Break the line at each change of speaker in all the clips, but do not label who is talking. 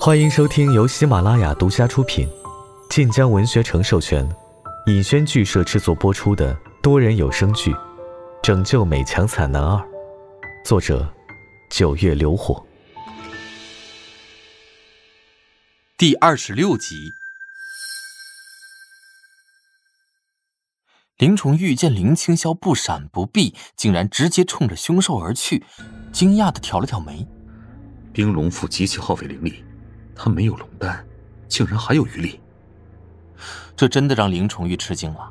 欢迎收听由喜马拉雅独家出品、晋江文学城授权、尹轩剧社制作播出的多人有声剧《拯救美强惨男二》，作者：九月流火，
第二十六集。林崇玉见林青霄不闪不避，竟然直接冲着凶兽而去，惊讶的挑了挑眉。
冰龙腹极其耗费灵力，他没有龙丹，竟然还有余力。
这真的让林崇玉吃惊了。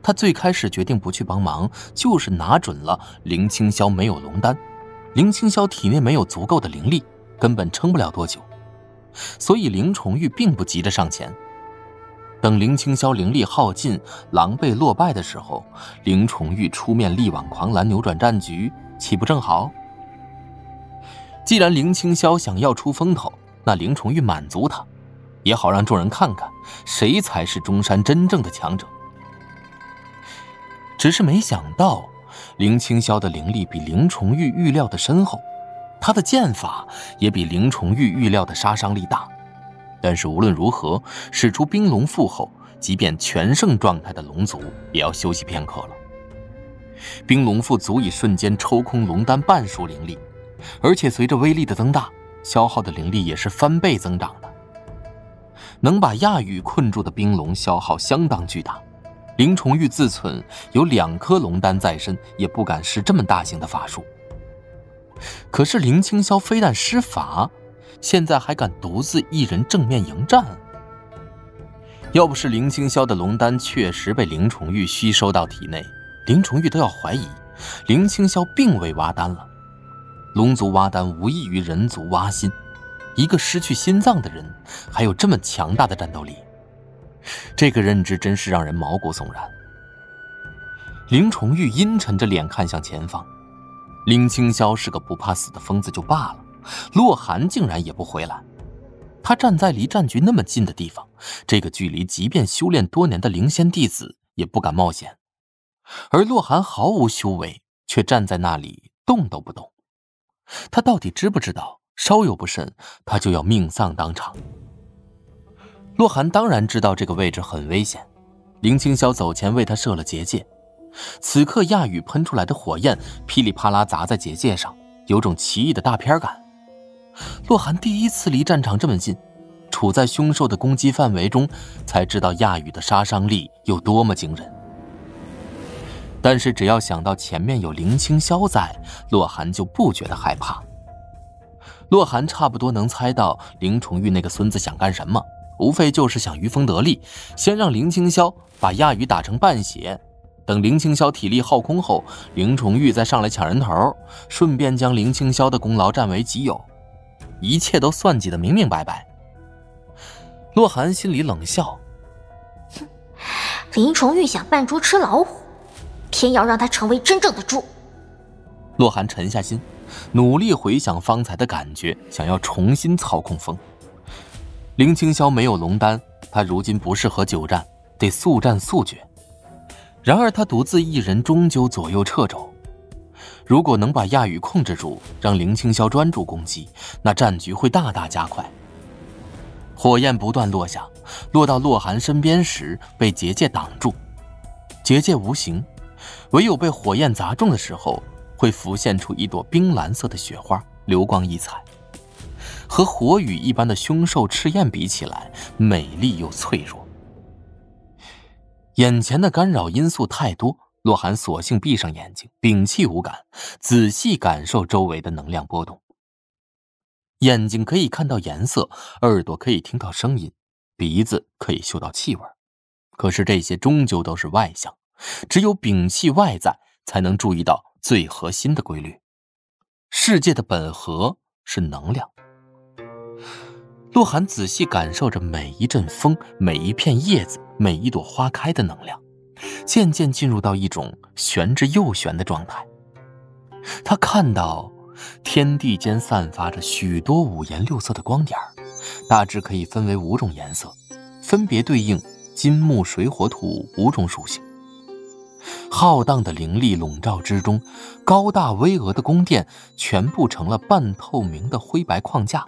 他最开始决定不去帮忙，就是拿准了林青霄没有龙丹，林青霄体内没有足够的灵力，根本撑不了多久。所以林崇玉并不急着上前。等林青霄灵力耗尽、狼狈落败的时候，林崇玉出面力挽狂澜，扭转战局，岂不正好？既然林青霄想要出风头，那林崇玉满足他，也好让众人看看谁才是中山真正的强者。只是没想到，林青霄的灵力比林崇玉预料的深厚，他的剑法也比林崇玉预料的杀伤力大。但是无论如何，使出冰龙腹后，即便全盛状态的龙族也要休息片刻了。冰龙腹足以瞬间抽空龙丹半数灵力，而且随着威力的增大，消耗的灵力也是翻倍增长的。能把亚羽困住的冰龙消耗相当巨大，林崇玉自忖有两颗龙丹在身，也不敢施这么大型的法术。可是林青霄非但施法。现在还敢独自一人正面迎战？要不是林青霄的龙丹确实被林崇玉吸收到体内，林崇玉都要怀疑林青霄并未挖丹了。龙族挖丹无异于人族挖心，一个失去心脏的人还有这么强大的战斗力，这个认知真是让人毛骨悚然。林崇玉阴沉着脸看向前方，林青霄是个不怕死的疯子就罢了。洛寒竟然也不回来，他站在离战局那么近的地方，这个距离，即便修炼多年的灵仙弟子也不敢冒险。而洛寒毫无修为，却站在那里动都不动。他到底知不知道，稍有不慎，他就要命丧当场？洛寒当然知道这个位置很危险，林青霄走前为他设了结界。此刻亚羽喷出来的火焰噼里啪啦砸在结界上，有种奇异的大片感。洛寒第一次离战场这么近，处在凶兽的攻击范围中，才知道亚羽的杀伤力有多么惊人。但是只要想到前面有林青霄在，洛寒就不觉得害怕。洛寒差不多能猜到林崇玉那个孙子想干什么，无非就是想渔风得利，先让林青霄把亚羽打成半血，等林青霄体力耗空后，林崇玉再上来抢人头，顺便将林青霄的功劳占为己有。一切都算计的明明白白。洛寒心里冷笑：“，
林崇玉想扮猪吃老虎，偏要让他成为真正的猪。”
洛寒沉下心，努力回想方才的感觉，想要重新操控风。林青霄没有龙丹，他如今不适合久战，得速战速决。然而他独自一人，终究左右掣肘。如果能把亚羽控制住，让林青霄专注攻击，那战局会大大加快。火焰不断落下，落到洛寒身边时被结界挡住。结界无形，唯有被火焰砸中的时候，会浮现出一朵冰蓝色的雪花，流光溢彩。和火雨一般的凶兽赤焰比起来，美丽又脆弱。眼前的干扰因素太多。洛寒索性闭上眼睛，屏气无感，仔细感受周围的能量波动。眼睛可以看到颜色，耳朵可以听到声音，鼻子可以嗅到气味。可是这些终究都是外向，只有摒弃外在，才能注意到最核心的规律。世界的本核是能量。洛寒仔细感受着每一阵风、每一片叶子、每一朵花开的能量。渐渐进入到一种玄之又玄的状态。他看到天地间散发着许多五颜六色的光点大致可以分为五种颜色，分别对应金木水火土五种属性。浩荡的灵力笼罩之中，高大巍峨的宫殿全部成了半透明的灰白框架，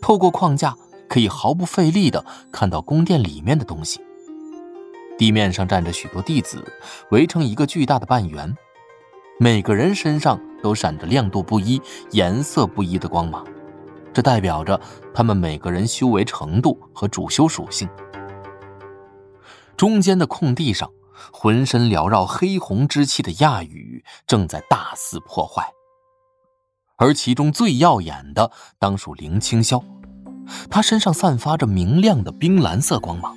透过框架可以毫不费力的看到宫殿里面的东西。地面上站着许多弟子，围成一个巨大的半圆，每个人身上都闪着亮度不一、颜色不一的光芒，这代表着他们每个人修为程度和主修属性。中间的空地上，浑身缭绕黑红之气的亚羽正在大肆破坏，而其中最耀眼的当属林清霄，他身上散发着明亮的冰蓝色光芒。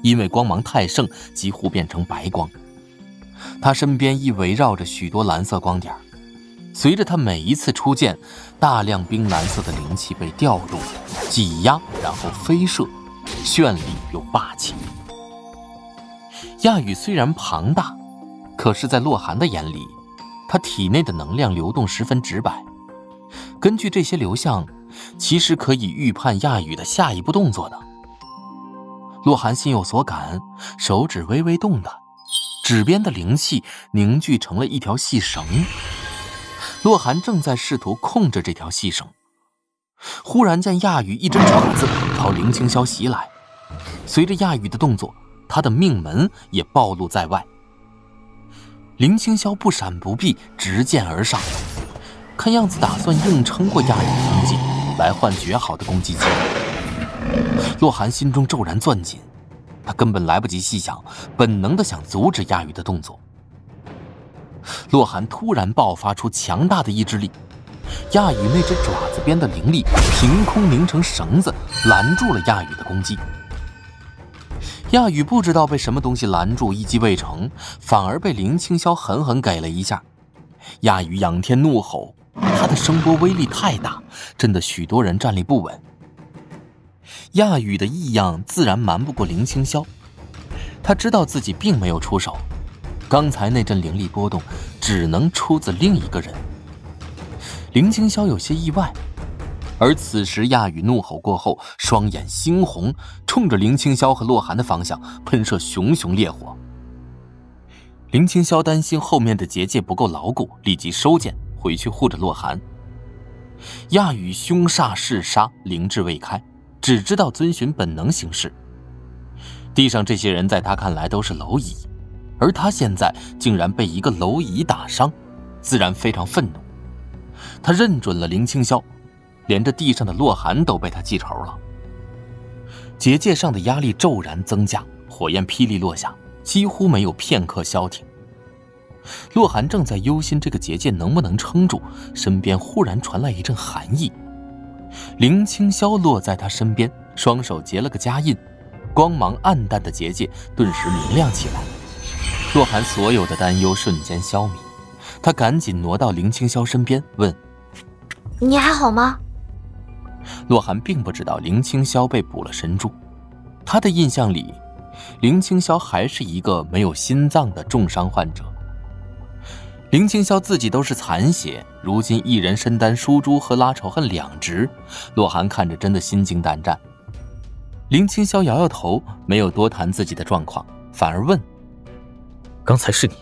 因为光芒太盛，几乎变成白光。他身边亦围绕着许多蓝色光点，随着他每一次出现，大量冰蓝色的灵气被调入、挤压，然后飞射，绚丽又霸气。亚羽虽然庞大，可是，在洛寒的眼里，他体内的能量流动十分直白。根据这些流向，其实可以预判亚羽的下一步动作的。洛寒心有所感，手指微微动的，指边的灵气凝聚成了一条细绳。洛寒正在试图控制这条细绳，忽然见亚羽一只爪子朝林清霄袭来，随着亚羽的动作，他的命门也暴露在外。林清霄不闪不避，直剑而上，看样子打算硬撑过亚羽的攻击，来换绝好的攻击机会。洛寒心中骤然攥紧，他根本来不及细想，本能的想阻止亚羽的动作。洛寒突然爆发出强大的意志力，亚羽那只爪子边的灵力凭空拧成绳子，拦住了亚羽的攻击。亚宇不知道被什么东西拦住，一击未成，反而被林清霄狠狠给了一下。亚宇仰天怒吼，他的声波威力太大，震得许多人站立不稳。亚宇的异样自然瞒不过林清霄，他知道自己并没有出手，刚才那阵灵力波动只能出自另一个人。林清霄有些意外，而此时亚羽怒吼过后，双眼猩红，冲着林清霄和洛寒的方向喷射熊熊烈火。林清霄担心后面的结界不够牢固，立即收剑回去护着洛寒。亚羽凶煞嗜杀，灵智未开。只知道遵循本能行事。地上这些人在他看来都是蝼蚁，而他现在竟然被一个蝼蚁打伤，自然非常愤怒。他认准了林清霄，连着地上的洛寒都被他记仇了。结界上的压力骤然增加，火焰霹雳落下，几乎没有片刻消停。洛寒正在忧心这个结界能不能撑住，身边忽然传来一阵寒意。林清霄落在他身边，双手结了个加印，光芒暗淡的结界顿时明亮起来。洛寒所有的担忧瞬间消弭，他赶紧挪到林清霄身边，问：“
你还好吗？”
洛寒并不知道林清霄被捕了神珠，他的印象里，林清霄还是一个没有心脏的重伤患者。林清霄自己都是残血，如今一人身担书珠和拉仇恨两职，洛寒看着真的心惊胆战。林清霄摇摇头，没有多谈自己的状况，反而问：“
刚才是你？”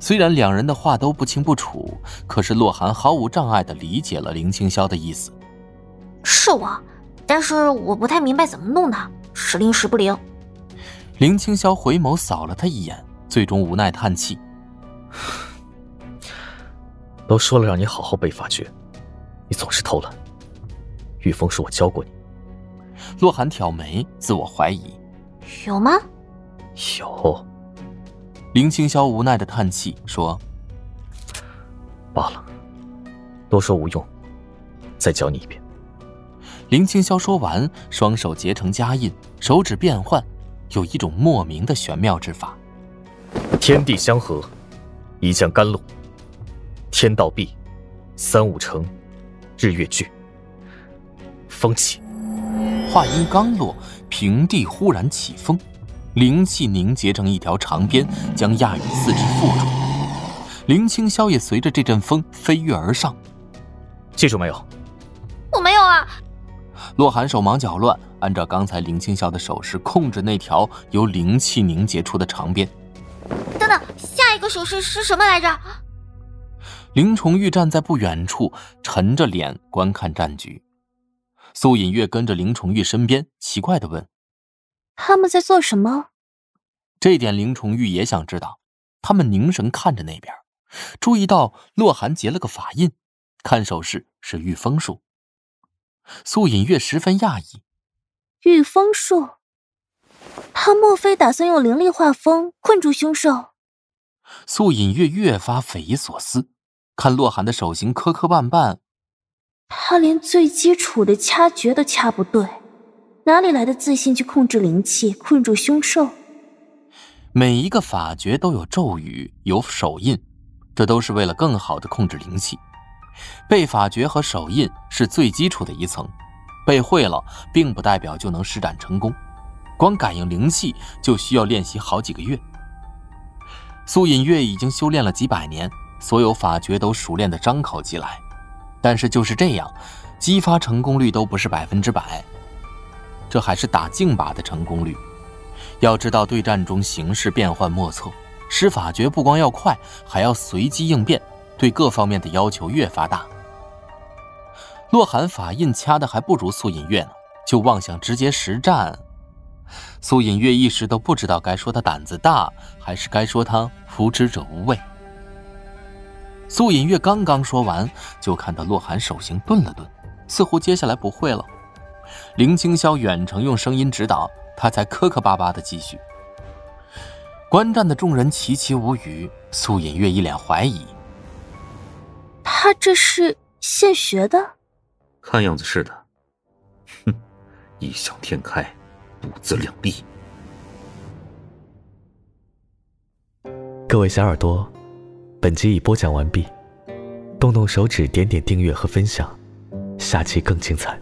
虽然两人的话都不清不楚，可是洛寒毫无障碍地理解了林清霄的意思：“
是我，但是我不太明白怎么弄的，时灵时不灵。”
林清霄回眸扫了他一眼，最终无奈叹气。
都说了让你好好背法诀，你总是偷懒。玉峰是我教过你。
洛寒挑眉，自我怀疑。
有吗？
有。
林清霄无奈的叹气说：“
罢了，多说无用，再教你一遍。”
林清霄说完，双手结成加印，手指变换，有一种莫名的玄妙之法。
天地相合。一将甘露，天道闭，三五成，日月聚，风起。
话音刚落，平地忽然起风，灵气凝结成一条长鞭，将亚羽四肢缚住。林清霄也随着这阵风飞跃而上。
记住没有？
我没有啊。
洛寒手忙脚乱，按照刚才林清霄的手势控制那条由灵气凝结出的长鞭。
等等。下一个手势是什么来着？
林崇玉站在不远处，沉着脸观看战局。苏隐月跟着林崇玉身边，奇怪的问：“
他们在做什么？”
这点林崇玉也想知道。他们凝神看着那边，注意到洛寒结了个法印，看手势是御风术。苏隐月十分讶异：“
御风术？他莫非打算用灵力化风困住凶兽？”
苏隐月越发匪夷所思，看洛寒的手型磕磕绊绊。
他连最基础的掐诀都掐不对，哪里来的自信去控制灵气、困住凶兽？
每一个法诀都有咒语、有手印，这都是为了更好的控制灵气。背法诀和手印是最基础的一层，背会了并不代表就能施展成功，光感应灵气就需要练习好几个月。苏隐月已经修炼了几百年，所有法诀都熟练的张口即来。但是就是这样，激发成功率都不是百分之百。这还是打净靶的成功率。要知道，对战中形势变幻莫测，施法诀不光要快，还要随机应变，对各方面的要求越发大。洛寒法印掐的还不如苏隐月呢，就妄想直接实战。苏隐月一时都不知道该说他胆子大，还是该说他无知者无畏。苏隐月刚刚说完，就看到洛寒手型顿了顿，似乎接下来不会了。林清霄远程用声音指导，他才磕磕巴巴的继续。观战的众人齐齐无语，苏隐月一脸怀疑：“
他这是现学的？
看样子是的。哼，异想天开，不自量力。”
各位小耳朵。本集已播讲完毕，动动手指，点点订阅和分享，下期更精彩。